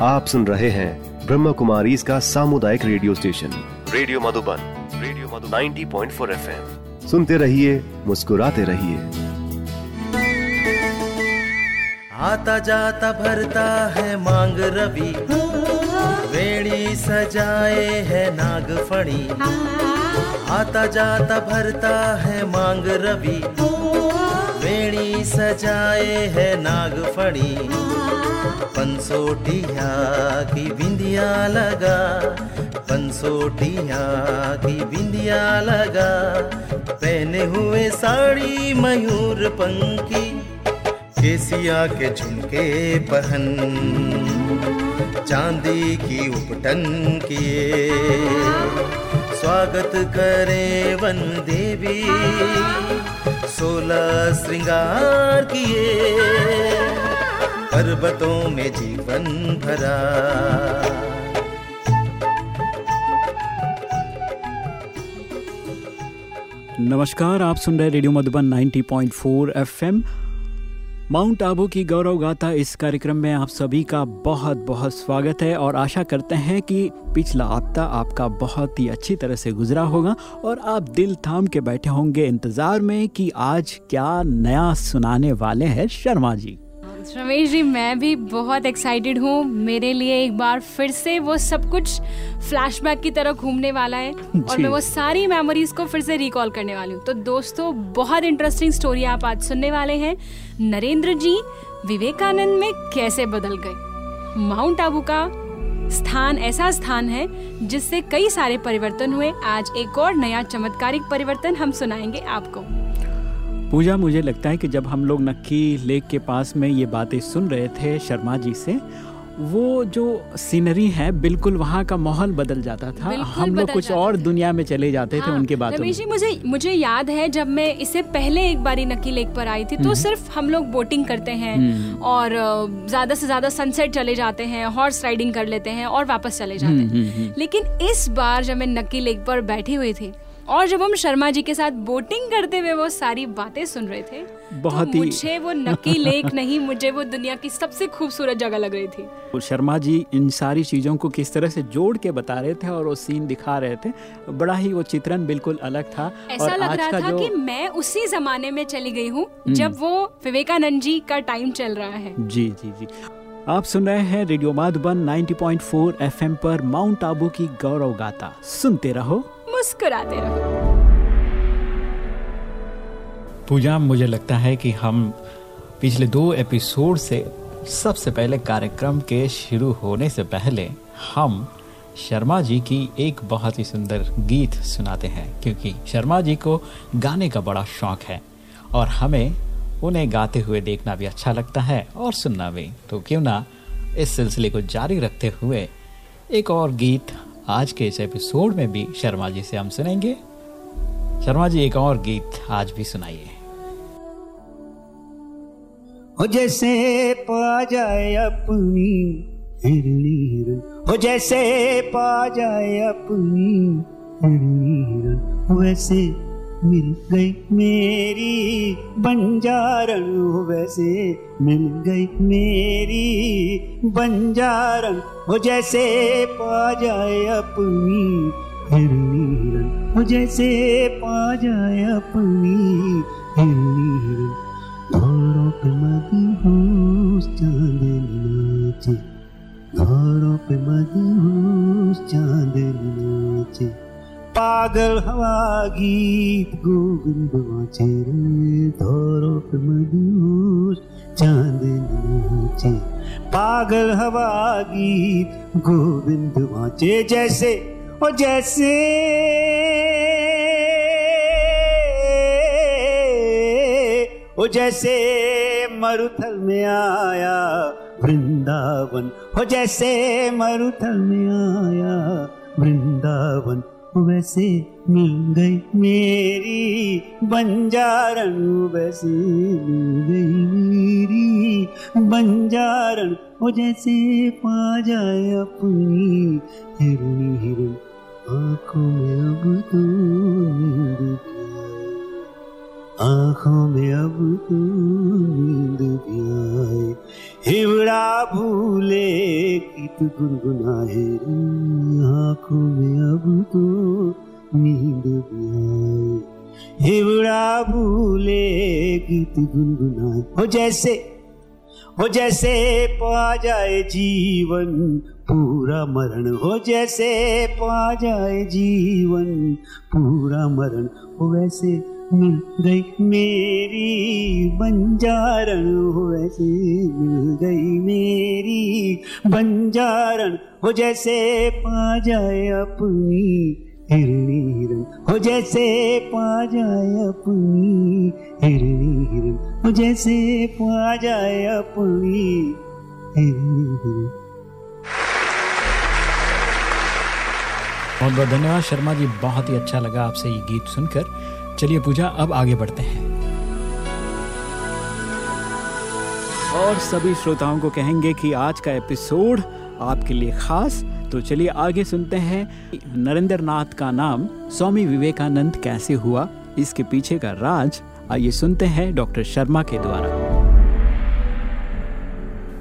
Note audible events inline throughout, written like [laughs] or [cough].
आप सुन रहे हैं ब्रह्म कुमारी इसका सामुदायिक radio station. Radio Madhuban radio Madhu 90.4 point four FM सुनते रहिए मुस्कुराते रहिए। आता जाता भरता है मांग रवि। वेणी सजाए है नागफणी। आता जाता भरता है मांग रवि। वेणी सजाए है नागफणी। पंसोटिया की बिंदिया लगा। पंसोटिया की बिंदिया लगा। पहने हुए साड़ी मयूर पंखी। केसिया के झुमके पहन। चांदी की उपटन किए। स्वागत करे वन देवी सोलह श्रृंगार किए, पर्वतों में जीवन भरा। नमस्कार, आप सुन रहे radio Madhuban 90.4 FM. Mount Abu की गौरव गाथा इस कार्यक्रम में आप सभी का बहुत बहुत स्वागत है और आशा करते हैं कि पिछला हफ़्ता आपका बहुत ही अच्छी तरह से गुजरा होगा और आप दिल थाम के बैठे होंगे इंतज़ार में कि आज क्या नया सुनाने वाले हैं शर्मा जी। रमेश जी मैं भी बहुत एक्साइटेड हूँ। मेरे लिए एक बार फिर से वो सब कुछ फ्लैशबैक की तरह घूमने वाला है और मैं वो सारी मेमोरीज को फिर से रिकॉल करने वाली हूँ। तो दोस्तों बहुत इंटरेस्टिंग स्टोरी आप आज सुनने वाले हैं। नरेंद्र जी विवेकानंद में कैसे बदल गए? माउंट आबू का स्थान ऐसा स्थान है जिससे कई सारे परिवर्तन हुए। आज एक और नया चमत्कारिक परिवर्तन हम सुनाएँगे आपको। पूजा मुझे लगता है कि जब हम लोग नक्की लेक के पास में ये बातें सुन रहे थे शर्मा जी से वो जो सीनरी है बिल्कुल वहाँ का माहौल बदल जाता था। हम लोग कुछ और दुनिया में चले जाते हाँ, थे उनके बातों में। मुझे मुझे याद है जब मैं इससे पहले एक बार नक्की लेक पर आई थी तो हम्म। सिर्फ़ हम लोग बोटिंग करते हैं हम्म। और ज़्यादा से ज़्यादा सनसेट चले जाते हैं हॉर्स राइडिंग कर लेते हैं और वापस चले जाते हम्म, हैं। लेकिन इस बार जब मैं नक्की लेक पर बैठी हुई थी और जब हम शर्मा जी के साथ बोटिंग करते हुए वो सारी बातें सुन रहे थे बहुत तो मुझे वो नकी लेक [laughs] नहीं मुझे वो दुनिया की सबसे खूबसूरत जगह लग रही थी। शर्मा जी इन सारी चीज़ों को किस तरह से जोड़ के बता रहे थे और वो सीन दिखा रहे थे बड़ा ही वो चित्रण बिल्कुल अलग था। ऐसा और लग रहा था जो... कि मैं उसी जमाने में चली गई हूँ हम्म। जब वो विवेकानंद जी का टाइम चल रहा है। जी जी जी। आप सुन रहे हैं रेडियो माधुबन 90.4 एफएम पर माउंट आबू की गौरव गाथा। सुनते रहो। मुस्कुराते रहो। पूजा, मुझे लगता है कि हम पिछले दो एपिसोड से सबसे पहले कार्यक्रम के शुरू होने से पहले हम शर्मा जी की एक बहुत ही सुंदर गीत सुनाते हैं, क्योंकि शर्मा जी को गाने का बड़ा शौक है और हमें उन्हें गाते हुए देखना भी अच्छा लगता है और सुनना भी। तो क्यों ना इस सिलसिले को जारी रखते हुए एक और गीत आज के इस एपिसोड में भी शर्मा जी से हम सुनेंगे। शर्मा जी, एक और गीत आज भी सुनाइए। हो जैसे पा जाए अपनी हिरनी हो जैसे पा जाए अपनी वैसे मिल गई मेरी बंजारन वैसे मिल गई मेरी बंजारन, वो जैसे पा जाए अपनी हिरनी वो जैसे पा जाए अपनी हिरनी घोड़ों पे मदी होश चाँद नाचे। घोड़ों पे मदी होश चाँद नाचे। पागल हवा गीत गोविंद वाचे रे, धोरो मधुर चाँद नाचे पागल हवा गीत गोविंद वाचे जैसे ओ जैसे ओ जैसे मरुथल में आया वृंदावन हो जैसे मरुथल में आया वृंदावन। वैसे मिल गई मेरी, बंजारन वैसे मिल गई मेरी। बंजारन वो जैसे पा जाए अपनी, हिरनी हिरन आँखों में अब तो नींद आँखों में अब तो नींद भी आए। हिवड़ा भूले गीत गुनगुनाए आँखों में अब तो नींद भी आए। हिवड़ा भूले गीत गुनगुनाए। हो जैसे हो जैसे पा जाए जीवन, पूरा मरण। हो जैसे पा जाए जीवन, पूरा मरण। हो वैसे मिल गई मेरी बंजारण हो वैसे मिल गई मेरी बंजारण। हो जैसे पा जाए अपनी हिरणी हो जैसे पा जाए अपनी हिरणी हो जैसे पा जाए अपनी हिरणी बहुत बहुत धन्यवाद शर्मा जी, बहुत ही अच्छा लगा आपसे ये गीत सुनकर। चलिए पूजा अब आगे बढ़ते हैं। और सभी श्रोताओं को कहेंगे कि आज का एपिसोड आपके लिए खास। तो चलिए आगे सुनते हैं। नरेंद्र नाथ का नाम स्वामी विवेकानंद कैसे हुआ इसके पीछे का राज आइए सुनते हैं डॉक्टर शर्मा के द्वारा।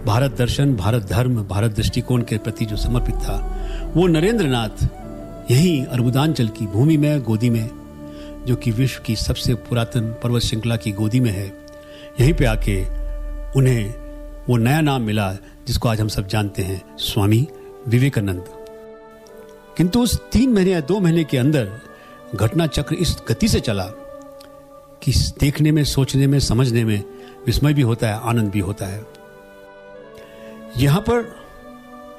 भारत दर्शन भारत धर्म भारत दृष्टिकोण के प्रति जो समर्पित था वो नरेंद्र नाथ यही अर्बुदांचल की भूमि में गोदी में जो कि विश्व की सबसे पुरातन पर्वत श्रृंखला की गोदी में है, यहीं पे आके उन्हें वो नया नाम मिला जिसको आज हम सब जानते हैं, स्वामी विवेकानंद। किंतु उस तीन महीने या दो महीने के अंदर घटना चक्र इस गति से चला कि देखने में, सोचने में, समझने में विस्मय भी होता है, आनंद भी होता है। यहाँ पर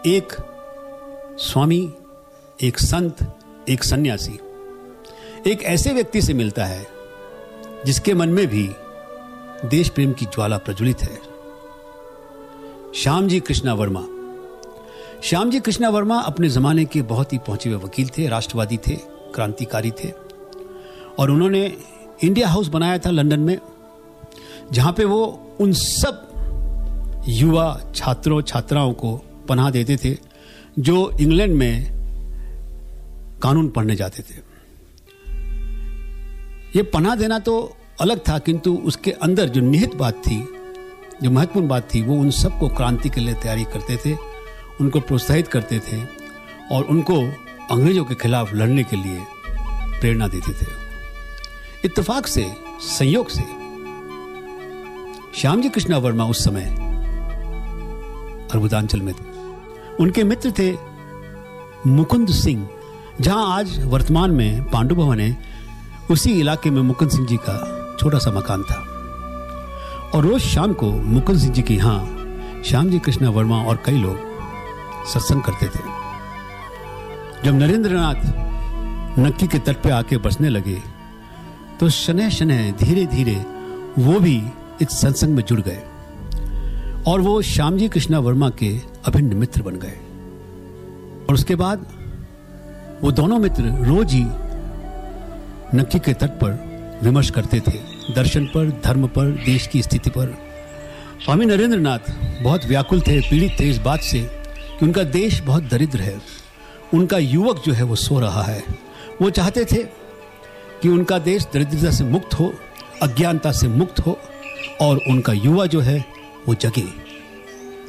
एक स्वामी, एक संत, एक सन्यासी एक ऐसे व्यक्ति से मिलता है, जिसके मन में भी देश प्रेम की ज्वाला प्रज्वलित है। श्याम जी कृष्णा वर्मा। श्याम जी कृष्णा वर्मा अपने जमाने के बहुत ही पहुँचे हुए वकील थे, राष्ट्रवादी थे, क्रांतिकारी थे। और उन्होंने इंडिया हाउस बनाया था लंदन में, जहाँ पे वो उन सब युवा छात्रों, छात्राओं को पनाह देते थे, जो इंग्लैंड में कानून पढ़ने जाते थे। ये पना देना तो अलग था, किंतु उसके अंदर जो निहित बात थी, जो महत्वपूर्ण बात थी, वो उन सबको क्रांति के लिए तैयारी करते थे, उनको प्रोत्साहित करते थे और उनको अंग्रेज़ों के खिलाफ लड़ने के लिए प्रेरणा देते थे। इत्तेफाक से, संयोग से, श्यामजी कृष्णा वर्मा उस समय अर्बुदांचल में थे। उनके मित्र थे मुकुंद सिंह, जहाँ आज वर्तमान में पांडु भवन है। उसी इलाके में मुकुंद सिंह जी का छोटा सा मकान था। और रोज शाम को मुकुंद सिंह जी के यहाँ श्याम जी कृष्णा वर्मा और कई लोग सत्संग करते थे। जब नरेंद्र नाथ नक्की के तट पे आके बसने लगे तो शनह शनह धीरे धीरे वो भी इस सत्संग में जुड़ गए और वो श्याम जी कृष्णा वर्मा के अभिन्न मित्र बन गए। और उसके बाद वो दोनों मित्र रोज ही नक्की के तट पर विमर्श करते थे, दर्शन पर, धर्म पर, देश की स्थिति पर। स्वामी नरेंद्र नाथ बहुत व्याकुल थे, पीड़ित थे इस बात से कि उनका देश बहुत दरिद्र है। उनका युवक जो है वो सो रहा है। वो चाहते थे कि उनका देश दरिद्रता से मुक्त हो, अज्ञानता से मुक्त हो और उनका युवा जो है वो जगे।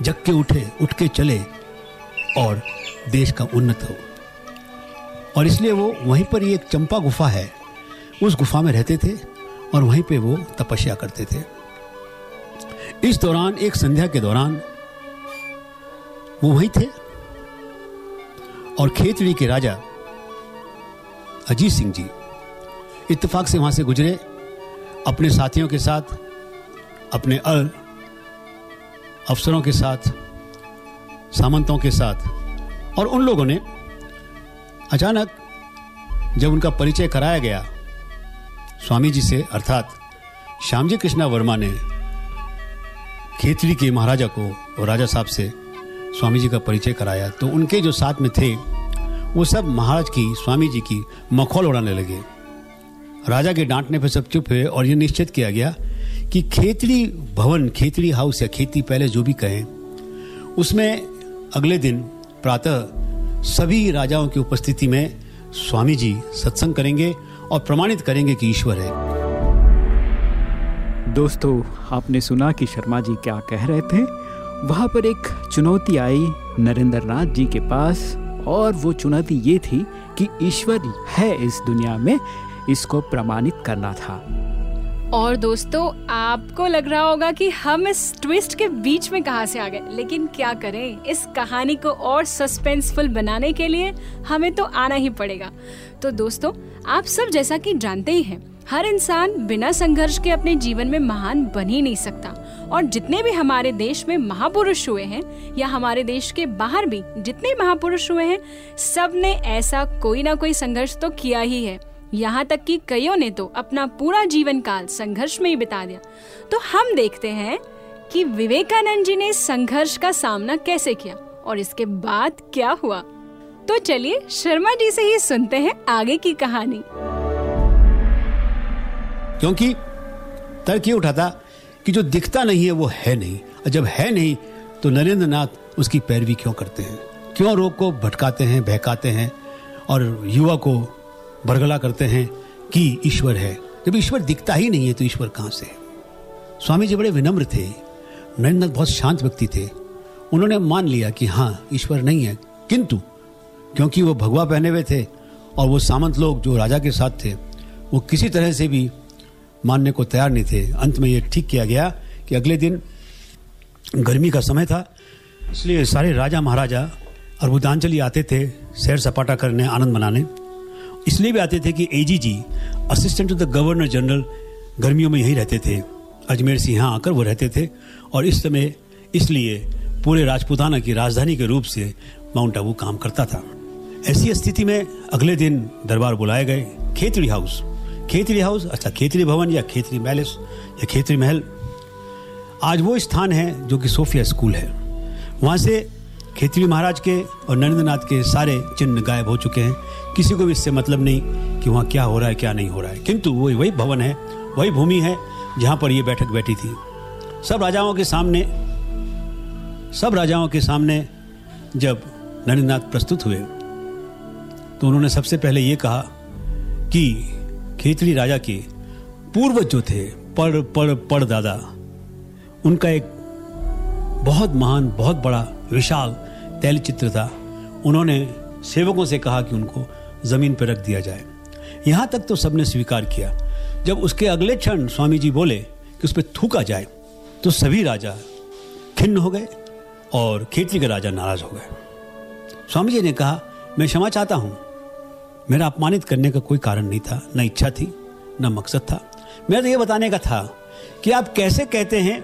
जग के उठे, उठ के चले और देश का उन्नत हो। और इसलिए वो वहीं पर ही एक चंपा गुफा है। उस गुफा में रहते थे और वहीं पे वो तपस्या करते थे। इस दौरान, एक संध्या के दौरान, वो वहीं थे और खेतड़ी के राजा अजीत सिंह जी इत्तेफाक से वहाँ से गुजरे, अपने साथियों के साथ, अपने अल अफसरों के साथ, सामंतों के साथ और उन लोगों ने अचानक जब उनका परिचय कराया गया स्वामी जी से अर्थात श्यामजी कृष्णा वर्मा ने खेतड़ी के महाराजा को और राजा साहब से स्वामी जी का परिचय कराया। तो उनके जो साथ में थे, वो सब महाराज की स्वामी जी की मखौल उड़ाने लगे। राजा के डांटने पर सब चुप हुए और ये निश्चित किया गया कि खेतड़ी भवन खेतड़ी हाउस या खेती पहले जो भी कहें, उसमें अगले दिन प्रातः सभी राजाओं की उपस्थिति में स्वामी जी सत्संग करेंगे और प्रमाणित करेंगे कि ईश्वर है। दोस्तों, आपने सुना कि शर्मा जी क्या कह रहे थे? वहाँ पर एक चुनौती आई नरेंद्र नाथ जी के पास, और वो चुनौती ये थी कि ईश्वर है इस दुनिया में, इसको प्रमाणित करना था। और दोस्तों, आपको लग रहा होगा कि हम इस ट्विस्ट के बीच में कहा से आ गए, लेकिन क्या करें? इस कहानी को और सस्पेंसफुल बनाने के लिए हमें तो आना ही पड़ेगा। तो दोस्तों, आप सब जैसा कि जानते ही हैं, हर इंसान बिना संघर्ष के अपने जीवन में महान बन ही नहीं सकता। और जितने भी हमारे देश में महापुरुष हुए हैं, या हमारे देश के बाहर भी जितने महापुरुष हुए हैं, सबने ऐसा कोई ना कोई संघर्ष तो किया ही है। यहाँ तक कि कईयों ने तो अपना पूरा जीवन काल संघर्ष में ही बिता दिया। तो हम देखते हैं कि विवेकानंद जी ने संघर्ष का सामना कैसे किया और इसके बाद क्या हुआ। तो चलिए शर्मा जी से ही सुनते हैं आगे की कहानी। क्योंकि तर्क ये उठा था कि जो दिखता नहीं है वो है नहीं। और जब है नहीं तो नरेंद्र नाथ उसकी पैरवी क्यों करते हैं? क्यों रोग को भटकाते हैं, बहकाते हैं? और युवा को बरगला करते हैं कि ईश्वर है। जब ईश्वर दिखता ही नहीं है तो ईश्वर कहाँ से है? स्वामी जी बड़े विनम्र थे। नरेंद्र बहुत शांत व्यक्ति थे। उन्होंने मान लिया कि हाँ ईश्वर नहीं है। किंतु क्योंकि वो भगवा पहने हुए थे और वो सामंत लोग जो राजा के साथ थे, वो किसी तरह से भी मानने को तैयार नहीं थे। अंत में ये ठीक किया गया कि अगले दिन गर्मी का समय था, इसलिए सारे राजा महाराजा अर्बुदांचली आते थे, सैर सपाटा करने, आनंद मनाने। इसलिए भी आते थे कि AGG assistant to the governor general गर्मियों में यही रहते थे। अजमेर से यहाँ आकर वो रहते थे और इस समय इसलिए पूरे राजपूताना की राजधानी के रूप से माउंट आबू काम करता था। ऐसी स्थिति में अगले दिन दरबार बुलाए गए खेतड़ी हाउस। खेतरी हाउस अच्छा खेतरी भवन या खेतरी पैलेस या खेतरी महल। आज वो स्थान है जो कि सोफिया स्कूल है। वहाँ से खेतरी महाराज के और नरेंद्र नाथ के सारे चिन्ह गायब हो चुके हैं। किसी को भी इससे मतलब नहीं कि वहाँ क्या हो रहा है, क्या नहीं हो रहा है। किंतु वही वही भवन है, वही भूमि है, जहाँ पर ये बैठक बैठी थी। सब राजाओं के सामने, सब राजाओं के सामने जब नरेंद्र नाथ प्रस्तुत हुए तो उन्होंने सबसे पहले ये कहा कि खेतरी राजा के पूर्वज जो थे, पड़ पड़ पड़ दादा, उनका एक बहुत महान, बहुत बड़ा, विशाल तैल चित्र था। उन्होंने सेवकों से कहा कि उनको ज़मीन पर रख दिया जाए। यहाँ तक तो सबने स्वीकार किया। जब उसके अगले क्षण स्वामी जी बोले कि उस पर थूका जाए तो सभी राजा खिन्न हो गए और खेतरी के राजा नाराज़ हो गए। स्वामी जी ने कहा, मैं क्षमा चाहता हूँ। मेरा अपमानित करने का कोई कारण नहीं था, न इच्छा थी, न मकसद था। मेरा तो ये बताने का था कि आप कैसे कहते हैं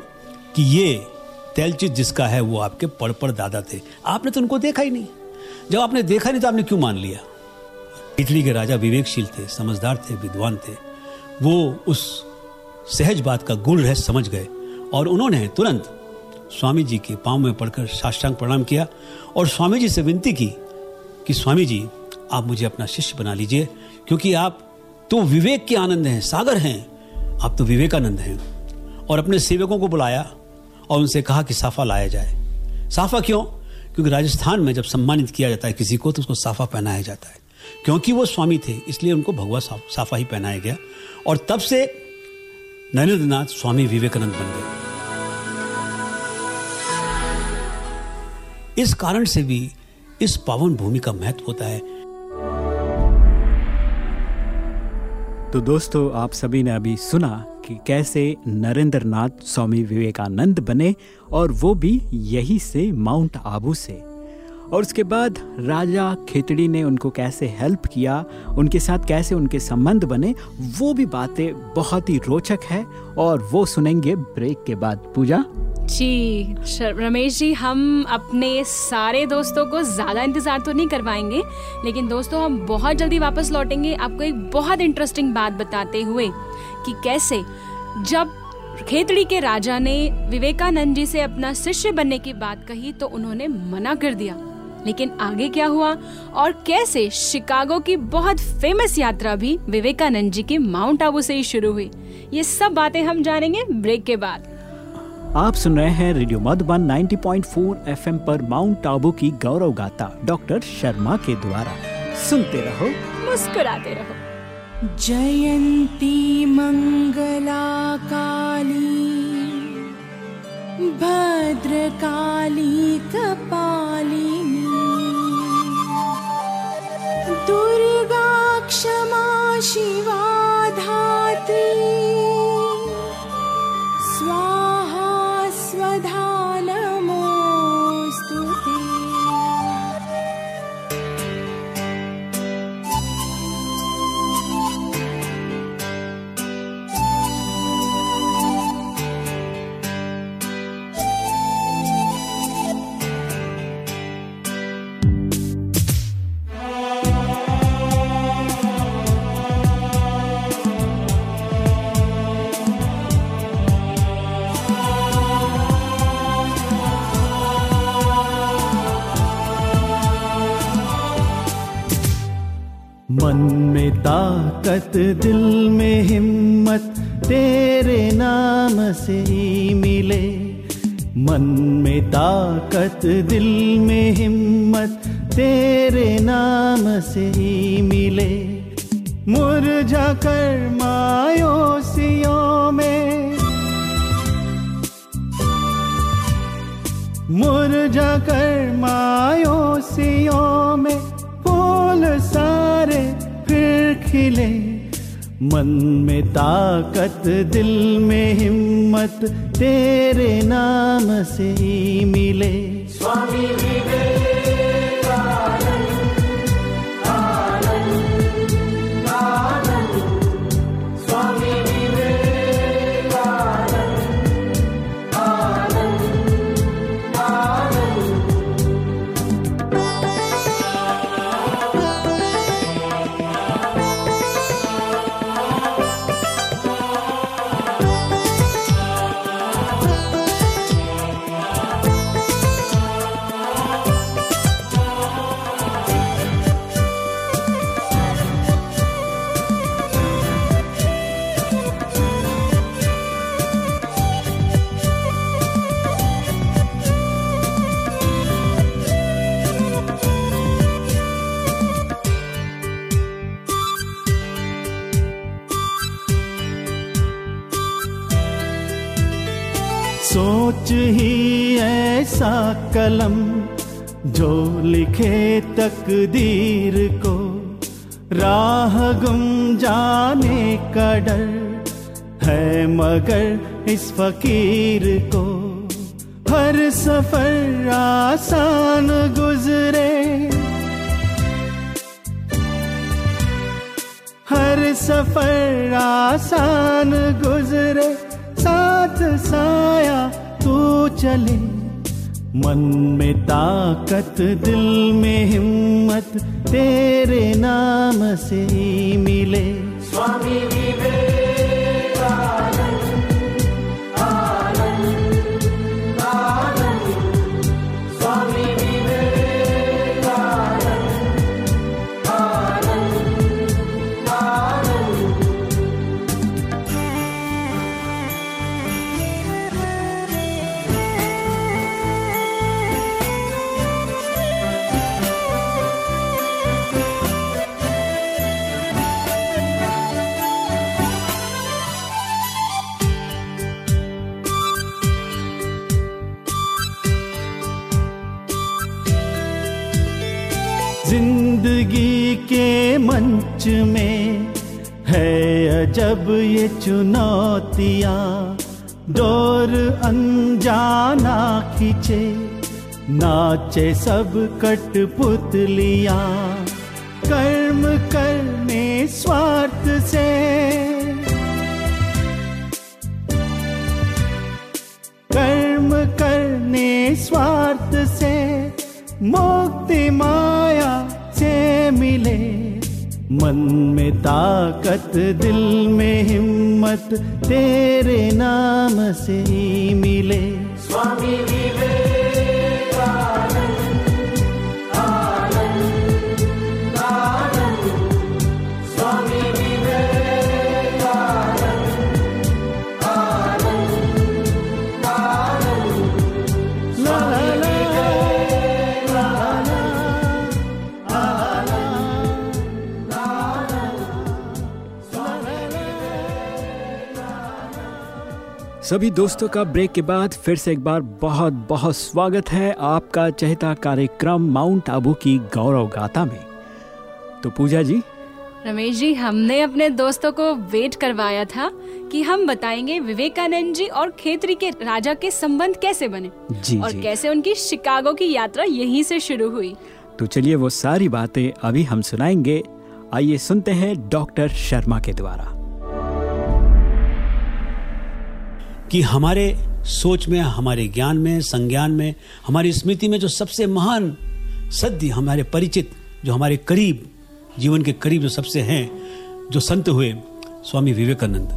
कि ये तेलचित जिसका है वो आपके पड़ पड़ दादा थे। आपने तो उनको देखा ही नहीं। जब आपने देखा नहीं तो आपने क्यों मान लिया? इटली के राजा विवेकशील थे, समझदार थे, विद्वान थे। वो उस सहज बात का गुण रहस्य समझ गए और उन्होंने तुरंत स्वामी जी के पाँव में पड़कर साष्टांग प्रणाम किया और स्वामी जी से विनती की कि स्वामी जी आप मुझे अपना शिष्य बना लीजिए, क्योंकि आप तो विवेक के आनंद हैं, सागर हैं। आप तो विवेकानंद हैं। और अपने सेवकों को बुलाया। और उनसे कहा कि साफा लाया जाए। साफा क्यों? क्योंकि राजस्थान में जब सम्मानित किया जाता है किसी को तो उसको साफा पहनाया जाता है। क्योंकि वो स्वामी थे, इसलिए उनको भगवा साफा ही पहनाया गया। और तब से नरेंद्र नाथ स्वामी विवेकानंद बन गए। इस कारण से भी इस पावन भूमि का महत्व होता है। तो दोस्तों, आप सभी ने अभी सुना कि कैसे नरेंद्र नाथ स्वामी विवेकानंद बने और वो भी यही से माउंट आबू से। और उसके बाद राजा खेतड़ी ने उनको कैसे हेल्प किया, उनके साथ कैसे उनके संबंध बने, वो भी बातें बहुत ही रोचक है और वो सुनेंगे ब्रेक के बाद। पूजा? जी रमेश जी, हम अपने सारे दोस्तों को ज़्यादा इंतज़ार तो नहीं करवाएँगे, लेकिन दोस्तों, हम बहुत जल्दी वापस लौटेंगे। आपको एक बहुत इंटरेस्टिंग बात बताते हुए कि कैसे, जब खेतड़ी के राजा ने विवेकानंद जी से अपना शिष्य बनने की बात कही तो उन्होंने मना कर दिया। लेकिन आगे क्या हुआ? और कैसे शिकागो की बहुत फ़ेमस यात्रा भी विवेकानंद जी के माउंट आबू से ही शुरू हुई? ये सब बातें हम जानेंगे ब्रेक के बाद। आप सुन रहे हैं रेडियो मधुबन 90.4 एफएम पर माउंट आबू की गौरव गाथा डॉक्टर शर्मा के द्वारा। सुनते रहो। मुस्कुराते रहो। जयंती मंगला काली भद्रका क्षमा शिवाधात्री। मन में ताकत, दिल में हिम्मत, तेरे नाम से मिले। मन में ताकत, दिल में हिम्मत, तेरे नाम से मिले। मुरझा कर मायोसियों में। मुरझा कर मायोसियों में फूल खिले मन में ताकत दिल में हिम्मत तेरे नाम से मिले। स्वामी सोच कलम जो लिखे तकदीर को, राह गुम जाने का डर है मगर इस फकीर को। हर सफ़र आसान गुजरे। हर सफ़र आसान गुजरे। साथ साया तू चले। मन में ताकत दिल में हिम्मत तेरे नाम से मिले। स्वामी ज़िंदगी अजब ये चुनौतियाँ डोर अनजाना खींचे, नाचे सब कठपुतलियाँ कर्म करने स्वार्थ से। कर्म करने स्वार्थ से मुक्ति माया से मिले। मन में ताकत दिल में हिम्मत तेरे नाम से ही मिले। स्वामी ला सभी दोस्तों का ब्रेक के बाद फिर से एक बार बहुत बहुत स्वागत है आपका चहता कार्यक्रम माउंट आबू की गौरव गाथा में। तो पूजा जी? रमेश जी हमने अपने दोस्तों को वेट करवाया था कि हम बताएँगे विवेकानंद जी और खेतरी के राजा के संबंध कैसे बने जी और जी। कैसे उनकी शिकागो की यात्रा यहीं से शुरू हुई। तो चलिए वो सारी बातें अभी हम सुनाएँगे। आइए सुनते हैं डॉक्टर शर्मा के द्वारा। कि हमारे सोच में, हमारे ज्ञान में, संज्ञान में, हमारी स्मृति में जो सबसे महान सद्य, हमारे परिचित, जो हमारे करीब, जीवन के करीब जो सबसे हैं, जो संत हुए, स्वामी विवेकानंद,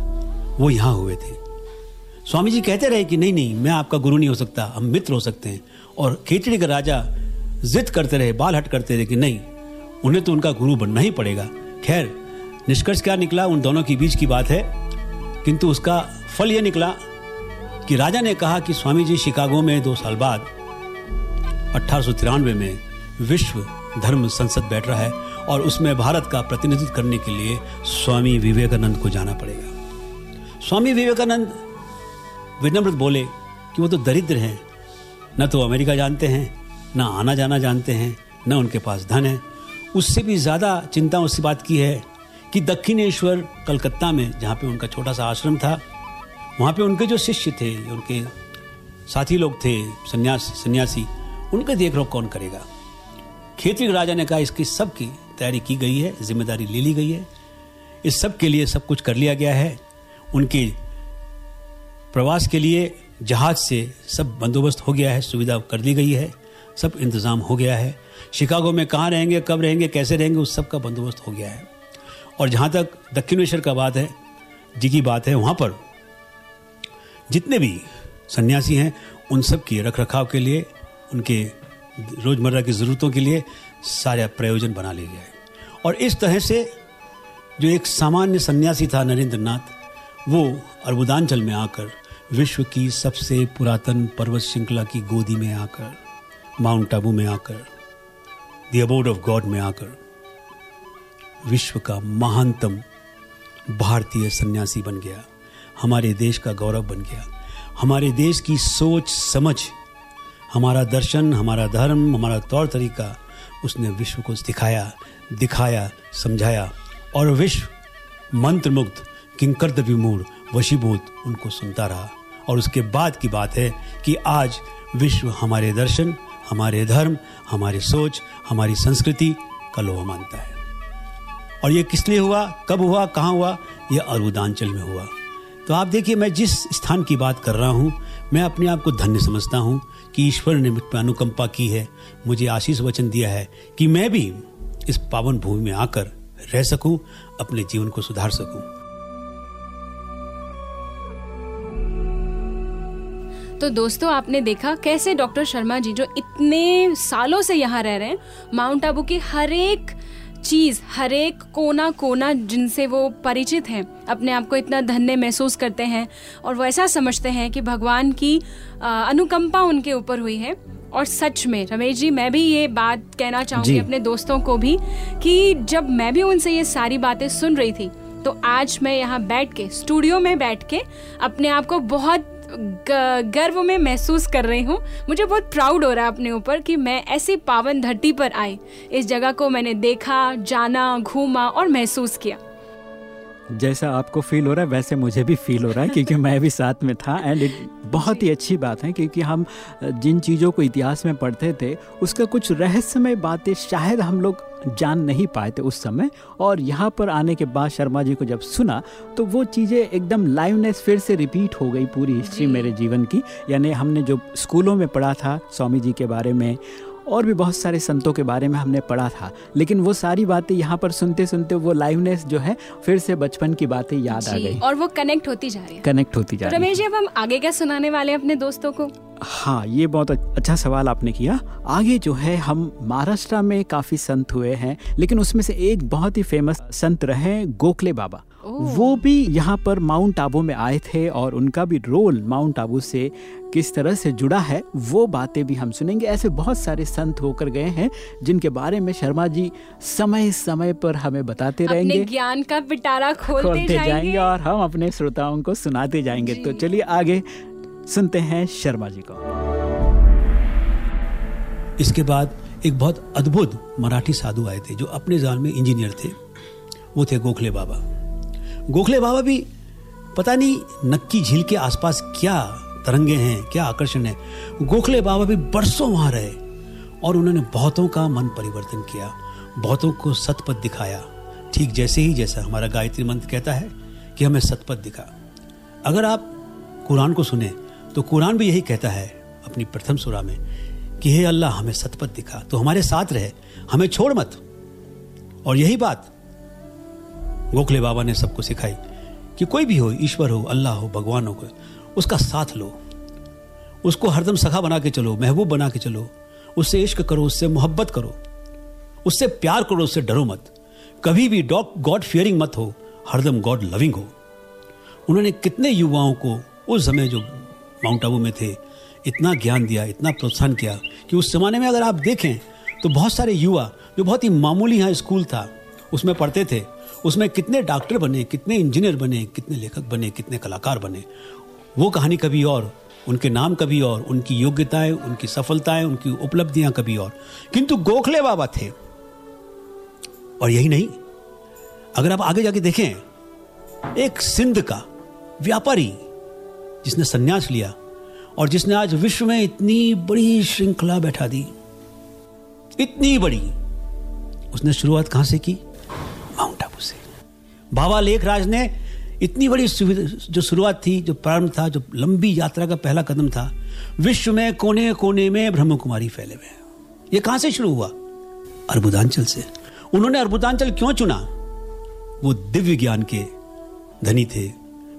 वो यहाँ हुए थे। स्वामी जी कहते रहे कि नहीं नहीं, मैं आपका गुरु नहीं हो सकता, हम मित्र हो सकते हैं। और खेचड़ी का राजा जिद करते रहे, बाल हट करते रहे कि नहीं, उन्हें तो उनका गुरु बनना ही पड़ेगा। खैर, निष्कर्ष क्या निकला? उन दोनों के बीच की बात है। किंतु उसका फल यह निकला कि राजा ने कहा कि स्वामी जी शिकागो में दो साल बाद, अठारह में विश्व धर्म संसद बैठ रहा है और उसमें भारत का प्रतिनिधित्व करने के लिए स्वामी विवेकानंद को जाना पड़ेगा। स्वामी विवेकानंद विनम्र बोले कि वो तो दरिद्र हैं, न तो अमेरिका जानते हैं, न आना जाना जानते हैं, न उनके पास धन है। उससे भी ज़्यादा चिंता उस बात की है कि दक्षिणेश्वर कलकत्ता में, जहाँ पे उनका छोटा सा आश्रम था वहाँ पे उनके जो शिष्य थे, उनके साथी लोग थे, सन्यास, सन्यासी, उनका देख रेख कौन करेगा? खेती राजा ने कहा, इसकी सब की तैयारी की गई है, ज़िम्मेदारी ले ली गई है। इस सब के लिए सब कुछ कर लिया गया है। उनके प्रवास के लिए जहाज़ से सब बंदोबस्त हो गया है, सुविधा कर दी गई है, सब इंतज़ाम हो गया है। शिकागो में कहाँ रहेंगे, कब रहेंगे, कैसे रहेंगे, उस सब का बंदोबस्त हो गया है। और जहाँ तक दक्षिणेश्वर का बात है, जी की बात है, वहाँ पर जितने भी सन्यासी हैं, उन सब की रख रखाव के लिए, उनके रोज़मर्रा की ज़रूरतों के लिए सारा प्रयोजन बना लिया गया और इस तरह से जो एक सामान्य सन्यासी था नरेंद्र नाथ वो अर्बुदांचल में आकर, विश्व की सबसे पुरातन पर्वत श्रृंखला की गोदी में आकर, माउंट आबू में आकर दी अबोर्ड ऑफ़ गॉड में आकर, विश्व का महानतम भारतीय सन्यासी बन गया। हमारे देश का गौरव बन गया। हमारे देश की सोच, समझ, हमारा दर्शन, हमारा धर्म, हमारा तौर तरीका, उसने विश्व को दिखाया दिखाया, समझाया। और विश्व मंत्रमुग्ध किंकर्त विमूढ़, वशीभूत, उनको सुनता रहा। और उसके बाद की बात है कि आज विश्व हमारे दर्शन, हमारे धर्म, हमारी सोच, हमारी संस्कृति का लोह मानता है। और ये किस लिए हुआ, कब हुआ, कहाँ हुआ यह अरुदांचल में हुआ। तो आप देखिए, मैं जिस स्थान की बात कर रहा हूँ, मैं अपने आप को धन्य समझता हूँ कि ईश्वर ने मुझ पर अनुकंपा की है, मुझे आशीष वचन दिया है कि मैं भी इस पावन भूमि में आकर रह सकूँ, अपने जीवन को सुधार सकूँ। तो दोस्तों, आपने देखा कैसे डॉक्टर शर्मा जी जो इतने सालों से यहाँ रह रहे हैं, माउंट आबू की हर एक चीज़ हर एक कोना कोना जिनसे वो परिचित हैं अपने आप को इतना धन्य महसूस करते हैं और वो ऐसा समझते हैं कि भगवान की अनुकंपा उनके ऊपर हुई है। और सच में रमेश जी मैं भी ये बात कहना चाहूँगी अपने दोस्तों को भी कि जब मैं भी उनसे ये सारी बातें सुन रही थी तो आज मैं यहाँ बैठ के स्टूडियो में बैठ के अपने आप को बहुत गर्व में महसूस कर रही हूँ। मुझे बहुत प्राउड हो रहा है अपने ऊपर कि मैं ऐसी पावन धरती पर आई। इस जगह को मैंने देखा, जाना, घूमा और महसूस किया। जैसा आपको फील हो रहा है वैसे मुझे भी फील हो रहा है क्योंकि मैं भी साथ में था। एंड इट बहुत ही अच्छी बात है क्योंकि हम जिन चीज़ों को इतिहास में पढ़ते थे उसका कुछ रहस्यमय बातें शायद हम लोग जान नहीं पाए थे उस समय। और यहाँ पर आने के बाद शर्मा जी को जब सुना तो वो चीज़ें एकदम लाइवनेस फिर से रिपीट हो गई पूरी हिस्ट्री मेरे जीवन की। यानी हमने जो स्कूलों में पढ़ा था स्वामी जी के बारे में और भी बहुत सारे संतों के बारे में हमने पढ़ा था। लेकिन वो सारी बातें यहाँ पर सुनते सुनते वो लाइवनेस जो है फिर से बचपन की बातें याद आ गई। और वो कनेक्ट होती जा रही है। कनेक्ट होती जा रही है। रमेश जी अब हम आगे क्या सुनाने वाले अपने दोस्तों को? हाँ ये बहुत अच्छा सवाल आपने किया। आगे जो है हम महाराष्ट्र में काफ़ी संत हुए हैं लेकिन उसमें से एक बहुत ही फ़ेमस संत रहे गोखले बाबा। वो भी यहाँ पर माउंट आबू में आए थे और उनका भी रोल माउंट आबू से किस तरह से जुड़ा है वो बातें भी हम सुनेंगे। ऐसे बहुत सारे संत होकर गए हैं जिनके बारे में शर्मा जी समय समय पर हमें बताते रहेंगे। ज्ञान का पिटारा खोलते, खोलते जाएँगे।, जाएँगे। और हम अपने श्रोताओं को सुनाते जाएँगे। तो चलिए आगे सुनते हैं शर्मा जी को। इसके बाद एक बहुत अद्भुत मराठी साधु आए थे जो अपने जान में इंजीनियर थे। वो थे गोखले बाबा। गोखले बाबा भी पता नहीं नक्की झील के आसपास क्या तरंगे हैं, क्या आकर्षण है। गोखले बाबा भी बरसों वहाँ रहे और उन्होंने बहुतों का मन परिवर्तन किया, बहुतों को सतपथ दिखाया। ठीक जैसे ही जैसा हमारा गायत्री मंत्र कहता है कि हमें सतपथ दिखा। अगर आप कुरान को सुने तो कुरान भी यही कहता है अपनी प्रथम सुरा में कि हे अल्लाह, हमें सतपथ दिखा तो हमारे साथ रहे, हमें छोड़ मत। और यही बात गोखले बाबा ने सबको सिखाई कि कोई भी हो, ईश्वर हो, अल्लाह हो, भगवान हो उसका साथ लो। उसको हरदम सखा बना के चलो, महबूब बना के चलो। उससे इश्क करो, उससे मोहब्बत करो। उससे प्यार करो, उससे डरो मत। कभी भी डॉग, गॉड फियरिंग मत हो, हरदम गॉड लविंग हो। उन्होंने कितने युवाओं को उस समय जो माउंट आबू में थे, इतना ज्ञान दिया, इतना प्रोत्साहन किया कि उस जमाने में अगर आप देखें तो बहुत सारे युवा, जो बहुत ही मामूली यहाँ स्कूल था, उसमें पढ़ते थे उसमें कितने डॉक्टर बने, कितने इंजीनियर बने, कितने लेखक बने, कितने कलाकार बने। वो कहानी कभी और, उनके नाम कभी और, उनकी योग्यताएँ, उनकी सफलताएँ, उनकी उपलब्धियाँ कभी और। किंतु गोखले बाबा थे। और यही नहीं। अगर आप आगे जाके देखें, एक सिंध का व्यापारी जिसने संन्यास लिया और जिसने आज विश्व में इतनी बड़ी श्रृंखला बैठा दी, इतनी बड़ी, उसने शुरुआत कहाँ से की? बाबा लेखराज ने इतनी बड़ी जो शुरुआत थी, जो प्रारंभ था, जो लंबी यात्रा का पहला कदम था, विश्व में कोने कोने में ब्रह्म कुमारी फैले हुए ये कहाँ से शुरू हुआ? अर्बुदांचल से। उन्होंने अर्बुदांचल क्यों चुना? वो दिव्य ज्ञान के धनी थे,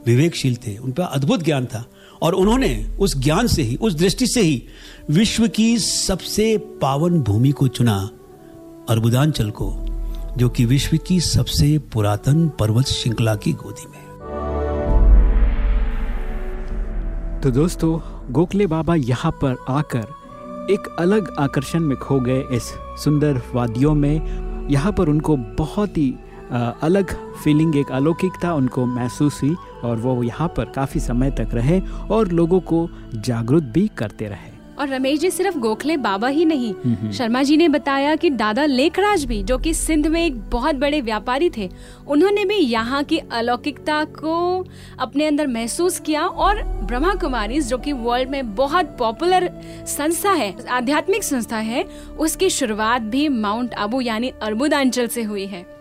विवेकशील थे, उन पर अद्भुत ज्ञान था। और उन्होंने उस ज्ञान से ही, उस दृष्टि से ही विश्व की सबसे पावन भूमि को चुना, अर्बुदांचल को। जो कि विश्व की सबसे पुरातन पर्वत श्रृंखला की गोदी में तो दोस्तों, गोखले बाबा यहाँ पर आकर एक अलग आकर्षण में खो गए इस सुंदर वादियों में। यहाँ पर उनको बहुत ही अलग फीलिंग एक अलौकिकता उनको महसूस हुई और वो यहाँ पर काफ़ी समय तक रहे और लोगों को जागरूक भी करते रहे। और रमेश जी सिर्फ़ गोखले बाबा ही नहीं। शर्मा जी ने बताया कि दादा लेखराज भी जो कि सिंध में एक बहुत बड़े व्यापारी थे उन्होंने भी यहाँ की अलौकिकता को अपने अंदर महसूस किया और ब्रह्मा कुमारी जो कि वर्ल्ड में बहुत पॉपुलर संस्था है आध्यात्मिक संस्था है उसकी शुरुआत भी माउंट आबू यानी अर्बुदांचल से हुई है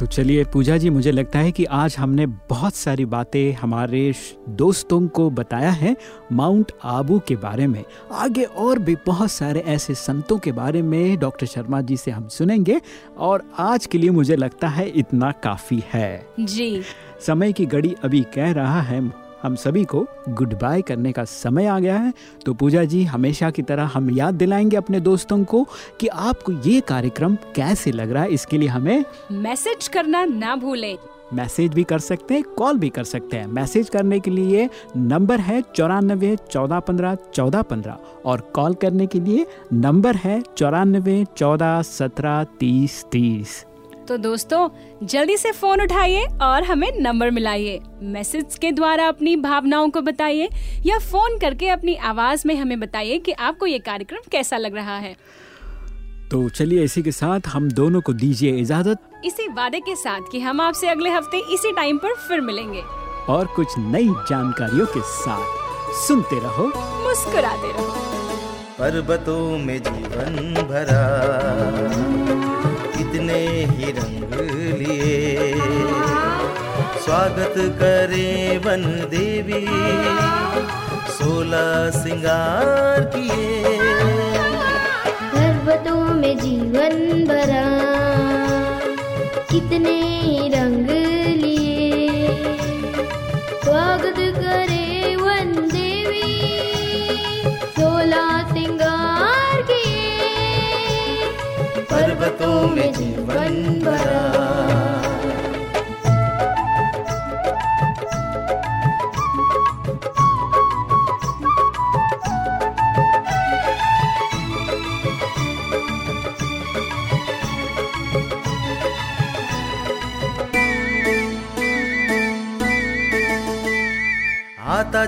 तो चलिए पूजा जी मुझे लगता है कि आज हमने बहुत सारी बातें हमारे दोस्तों को बताया है माउंट आबू के बारे में। आगे और भी बहुत सारे ऐसे संतों के बारे में डॉक्टर शर्मा जी से हम सुनेंगे और आज के लिए मुझे लगता है इतना काफ़ी है। जी। समय की घड़ी अभी कह रहा है हम सभी को गुड बाय करने का समय आ गया है। तो पूजा जी हमेशा की तरह हम याद दिलाएँगे अपने दोस्तों को कि आपको ये कार्यक्रम कैसे लग रहा है। इसके लिए हमें मैसेज करना ना भूलें। मैसेज भी कर सकते हैं कॉल भी कर सकते हैं। मैसेज करने के लिए नंबर है चौरानबे चौदह पंद्रह चौदह पंद्रह और कॉल करने के लिए नंबर है चौरानबे चौदह सत्रह तीस तीस। तो दोस्तों जल्दी से फ़ोन उठाइए और हमें नंबर मिलाइए। मैसेज के द्वारा अपनी भावनाओं को बताइए या फ़ोन करके अपनी आवाज़ में हमें बताइए कि आपको ये कार्यक्रम कैसा लग रहा है। तो चलिए इसी के साथ हम दोनों को दीजिए इजाज़त। इसी वादे के साथ कि हम आपसे अगले हफ़्ते इसी टाइम पर फिर मिलेंगे। और कुछ नई जानकारियों के साथ सुनते रहो। मुस्कुराते रहो। पर्वतों में जीवन भरा। कितने ही रंग लिए। स्वागत करे वन देवी सोलह सिंगार किए। पर्वतों में जीवन भरा, कितने रंग लिए। स्वागत करे वन देवी सोलह सिंगार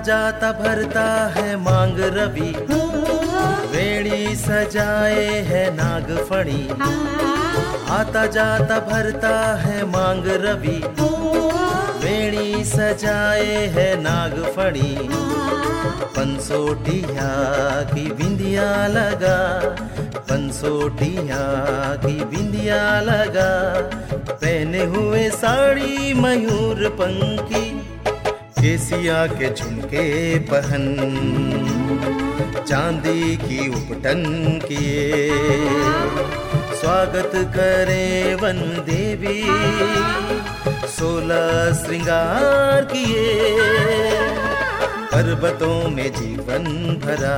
जाता भरता है मांग रवि। वेणी सजाए है नागफणी। आता जाता भरता है मांग रवि। वेणी सजाए है नागफणी। पंसोटिया की बिंदिया लगा। पंसोटिया की बिंदिया लगा। पहने हुए साड़ी मयूर पंखी। केसिया के झुमके पहन। चांदी की उपटन किए। स्वागत करें वन देवी सोलह श्रृंगार किए। पर्वतों में जीवन भरा।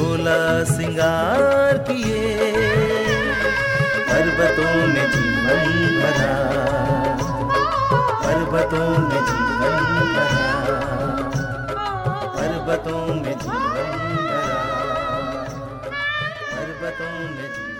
सोला सिंगार किए। पर्वतों ने जीवन भरा। पर्वतों ने जीवन भरा। पर्वतों में जीवन भरा। पर्वतों में जीवन